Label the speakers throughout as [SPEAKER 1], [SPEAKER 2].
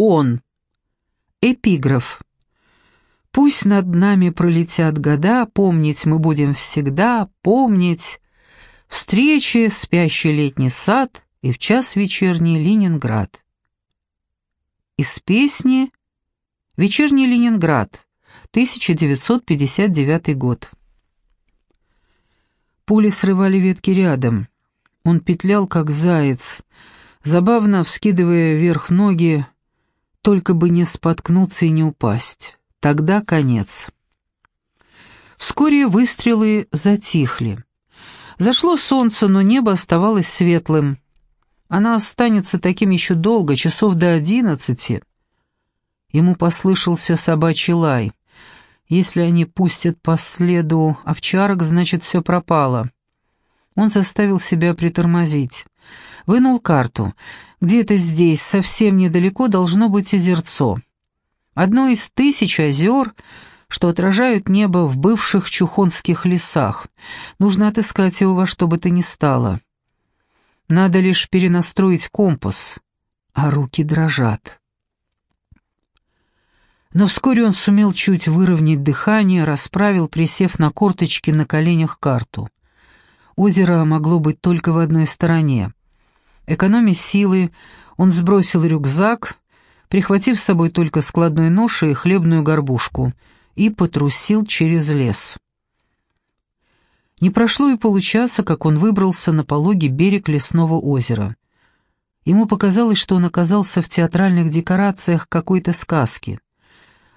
[SPEAKER 1] он. Эпиграф. Пусть над нами пролетят года, помнить мы будем всегда, помнить встречи, спящий летний сад и в час вечерний Ленинград. Из песни «Вечерний Ленинград», 1959 год. Пули срывали ветки рядом. Он петлял, как заяц, забавно вскидывая вверх ноги, только бы не споткнуться и не упасть. Тогда конец. Вскоре выстрелы затихли. Зашло солнце, но небо оставалось светлым. Она останется таким еще долго, часов до одиннадцати. Ему послышался собачий лай. Если они пустят по следу овчарок, значит, все пропало. Он заставил себя притормозить. Вынул карту. Где-то здесь, совсем недалеко, должно быть озерцо. Одно из тысяч озер, что отражают небо в бывших чухонских лесах. Нужно отыскать его во что бы то ни стало. Надо лишь перенастроить компас, а руки дрожат. Но вскоре он сумел чуть выровнять дыхание, расправил, присев на корточки на коленях карту. Озеро могло быть только в одной стороне. Экономя силы, он сбросил рюкзак, прихватив с собой только складной нож и хлебную горбушку, и потрусил через лес. Не прошло и получаса, как он выбрался на пологий берег лесного озера. Ему показалось, что он оказался в театральных декорациях какой-то сказки.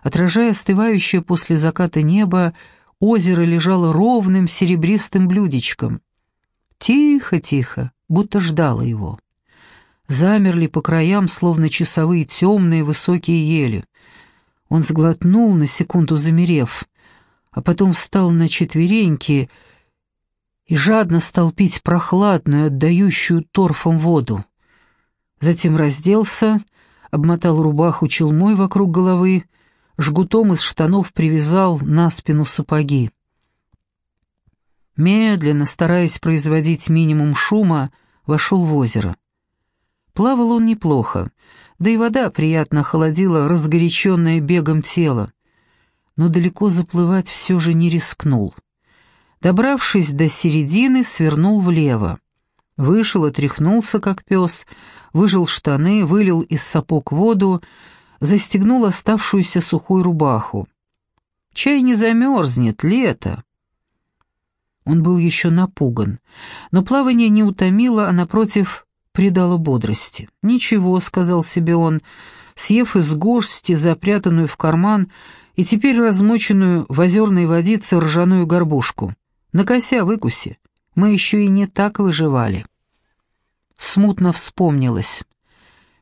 [SPEAKER 1] Отражая остывающее после заката небо, озеро лежало ровным серебристым блюдечком. Тихо-тихо, будто ждало его. Замерли по краям, словно часовые темные высокие ели. Он сглотнул, на секунду замерев, а потом встал на четвереньки и жадно стал пить прохладную, отдающую торфом воду. Затем разделся, обмотал рубаху челмой вокруг головы, жгутом из штанов привязал на спину сапоги. Медленно, стараясь производить минимум шума, вошел в озеро. Плавал он неплохо, да и вода приятно холодила разгоряченное бегом тело, но далеко заплывать все же не рискнул. Добравшись до середины, свернул влево. Вышел, отряхнулся, как пес, выжил штаны, вылил из сапог воду, застегнул оставшуюся сухую рубаху. «Чай не замерзнет, лето!» Он был еще напуган, но плавание не утомило, а, напротив, придало бодрости. «Ничего», — сказал себе он, съев из горсти, запрятанную в карман и теперь размоченную в озерной водице ржаную горбушку. «Накося, выкуси, мы еще и не так выживали». Смутно вспомнилось.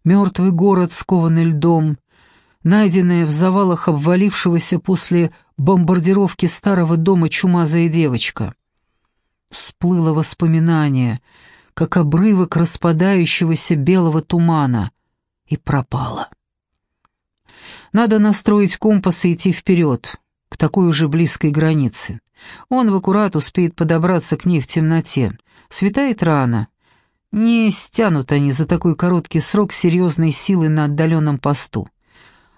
[SPEAKER 1] Мертвый город, скованный льдом, найденная в завалах обвалившегося после бомбардировки старого дома чумазая девочка. Всплыло воспоминание, как обрывок распадающегося белого тумана, и пропало. Надо настроить компас и идти вперед, к такой уже близкой границе. Он в аккурат успеет подобраться к ней в темноте. Светает рано. Не стянут они за такой короткий срок серьезной силы на отдаленном посту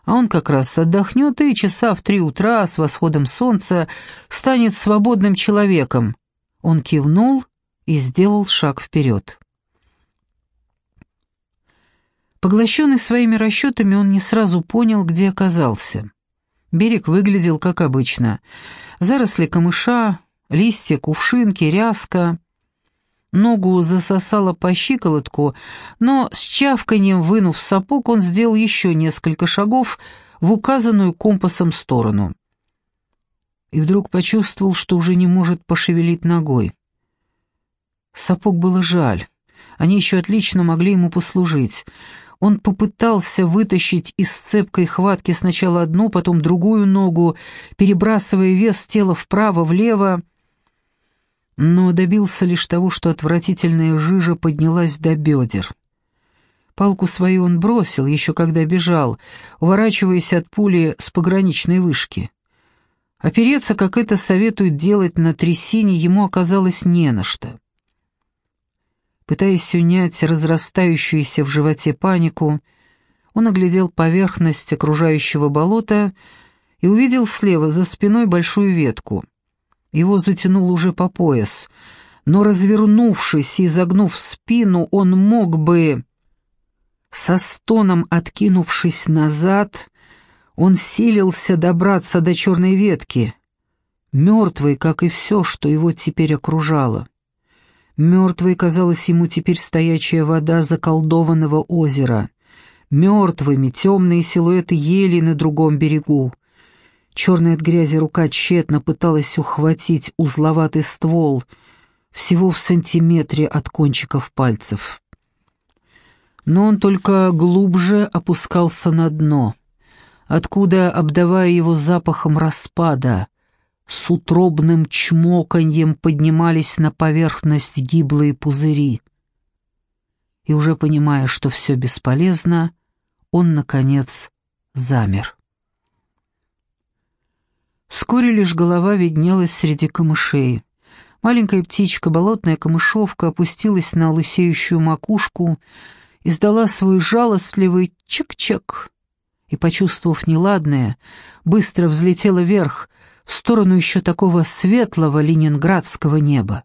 [SPEAKER 1] а он как раз отдохнет и часа в три утра с восходом солнца станет свободным человеком. Он кивнул и сделал шаг вперед. Поглощенный своими расчетами, он не сразу понял, где оказался. Берег выглядел как обычно. Заросли камыша, листья, кувшинки, ряска. Ногу засосало по щиколотку, но с чавканием вынув сапог, он сделал еще несколько шагов в указанную компасом сторону. И вдруг почувствовал, что уже не может пошевелить ногой. Сапог было жаль. Они еще отлично могли ему послужить. Он попытался вытащить из цепкой хватки сначала одну, потом другую ногу, перебрасывая вес тела вправо-влево, но добился лишь того, что отвратительная жижа поднялась до бедер. Палку свою он бросил, еще когда бежал, уворачиваясь от пули с пограничной вышки. Опереться, как это советуют делать на трясине, ему оказалось не на что. Пытаясь унять разрастающуюся в животе панику, Он оглядел поверхность окружающего болота и увидел слева за спиной большую ветку. Его затянул уже по пояс, но, развернувшись и изогнув спину, он мог бы... Со стоном откинувшись назад, он силился добраться до черной ветки, мертвый, как и все, что его теперь окружало. Мертвой казалась ему теперь стоячая вода заколдованного озера, мертвыми темные силуэты ели на другом берегу. Черная от грязи рука тщетно пыталась ухватить узловатый ствол, всего в сантиметре от кончиков пальцев. Но он только глубже опускался на дно, откуда, обдавая его запахом распада, с утробным чмоканьем поднимались на поверхность гиблые пузыри. И уже понимая, что все бесполезно, он, наконец, замер. Вскоре лишь голова виднелась среди камышей. Маленькая птичка, болотная камышовка, опустилась на лысеющую макушку, издала свой жалостливый чик-чик и, почувствовав неладное, быстро взлетела вверх, сторону еще такого светлого ленинградского неба.